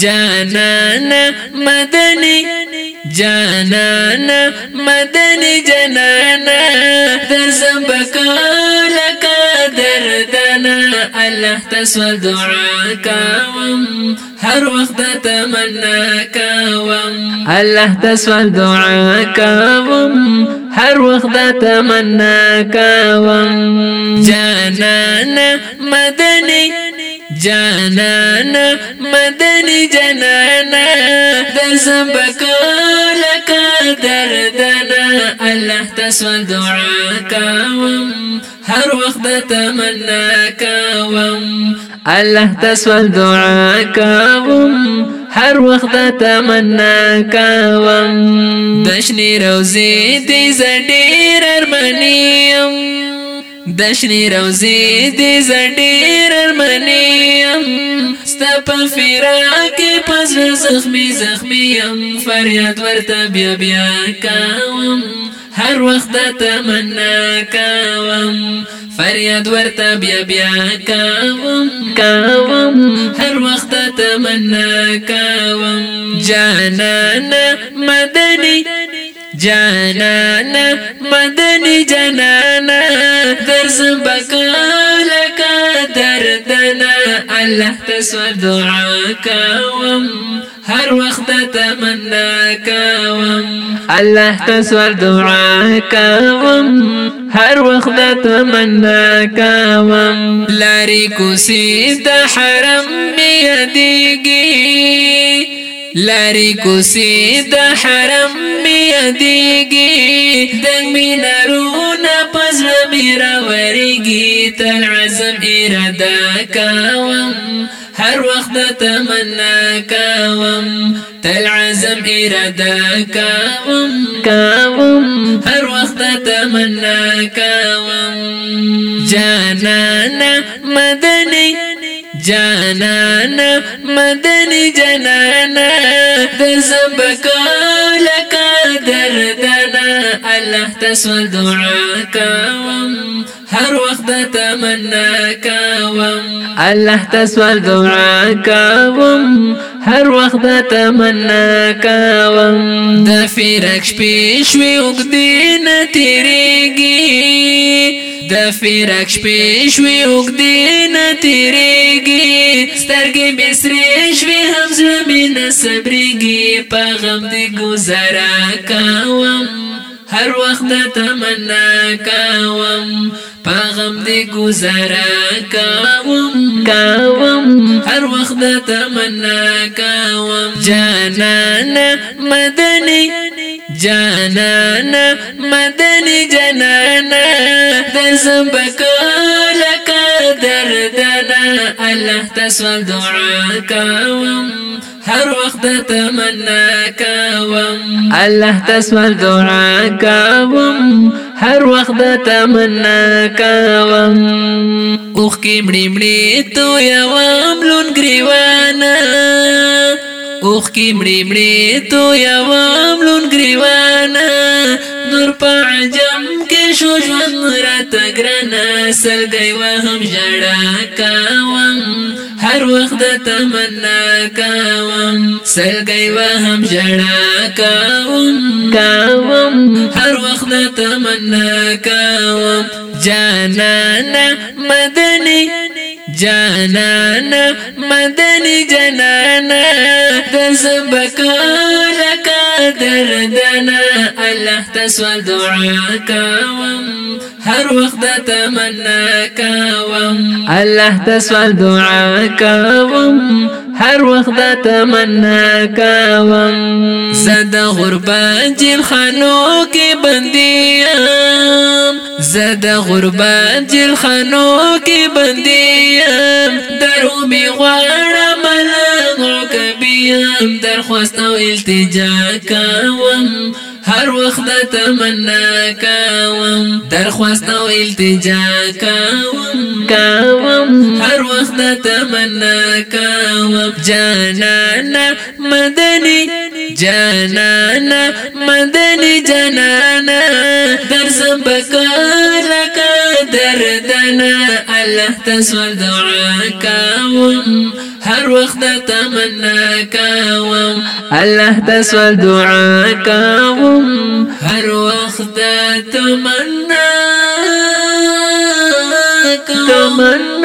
جانانا مدني جانانا مدني جنانا درزم بکالک دردنا الله تسوال دعا کوم هر وخت تمنا کوم. الله تسوال دعا کوم هر وخت تمنا کوم. جانانا مدني جانانا مدني جنانا درزم بکالک دردنا الله تسوال دعا کوم هر وخت تمنا کوم. الله تسوال دعا کوم هر وخت تمنا کوم. دشنی روزي دې زډیر ارمنیم دشنی روزي دې زډیر ارمنیم ستپ فراق پس زخمی زخمی یم فریاد ورته بیا بیا کوم هر وخت تمنا کوم فریاد ورته بیا بیا کوم کوم هر وخت تمنا کوم جانانا مدني جانانا مدني جانانا درس بکالک دردنا الله تسوى دعا کوم هر وخت تمنا کوم. الله تسوى دعا کوم هر وخت تمنا کوم. لاري کوسي د حرم یادېږي لاري کوسي د حرم یادېږي د مینارونه پزړه میرا ورېږي تل عزم اراده کوم. هر وخت تمنا کوم. تل عزم اراده کوم. کوم. هر وخت تمنا کوم. جانانا مدني جانانا مدني دزبك لك دردنا الله تسوى دعا کوم. هر وخت تمنا کوم. الله تسوى دعا کوم. هر وخت تمنا کوم. د فیرک شپې شوي وګدین تیریږي. د فیرک شپې شوي وګدین تیریږي. سترګې بسرې شوي هم زړه مې نه صبرېږي. په غم دې ګزاره کوم هر وخت تمنا کوم پاغم دی گزارا کوم کوم هر وخت تمنا کوم جانانا مدني جانانا مدني جانانا درزم بکالک دردنا الله تسوال دعا کوم هر وخت تمنا کوم. الله تسوال دعا کوم هر وخت تمنا کوم. اوخ مړی مړی تو یوام اوخ کی مړی مړی تو یوام لون گریوانا نور په عجم کې شو ژوند راته ګرانه سلګي وهم ژړا کوم هر وخت تمنا کوم سلګي وهم ژړا کوم کوم هر وخت تمنا کوم جانانا مدني جانانا مدني جانانا دزبك لك دردنا الله تسوى دعا کوم هر وخت تمنا کوم الله تسوى دعا کوم هر وخت تمنا کوم زد غربت جل خانو کې بنديام زد غربت جل خانو کې بنديام درو می غواړم ملغو کبیم درخواست أو التجا کوم. هر وخت تمنا کوم. درخواست أو التجا کوم. کوم. هر وخت تمنا کوم. جانانا مدني جانانا مدني جانانا درزم بکالک دردنا الله تسوال دعا کوم هر وخت تمنا کوم. الله تسوال دعا کوم هر وخت تمنا کوم.